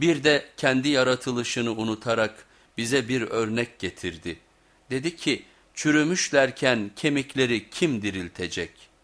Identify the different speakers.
Speaker 1: Bir de kendi yaratılışını unutarak bize bir örnek getirdi. Dedi ki çürümüşlerken kemikleri kim diriltecek?''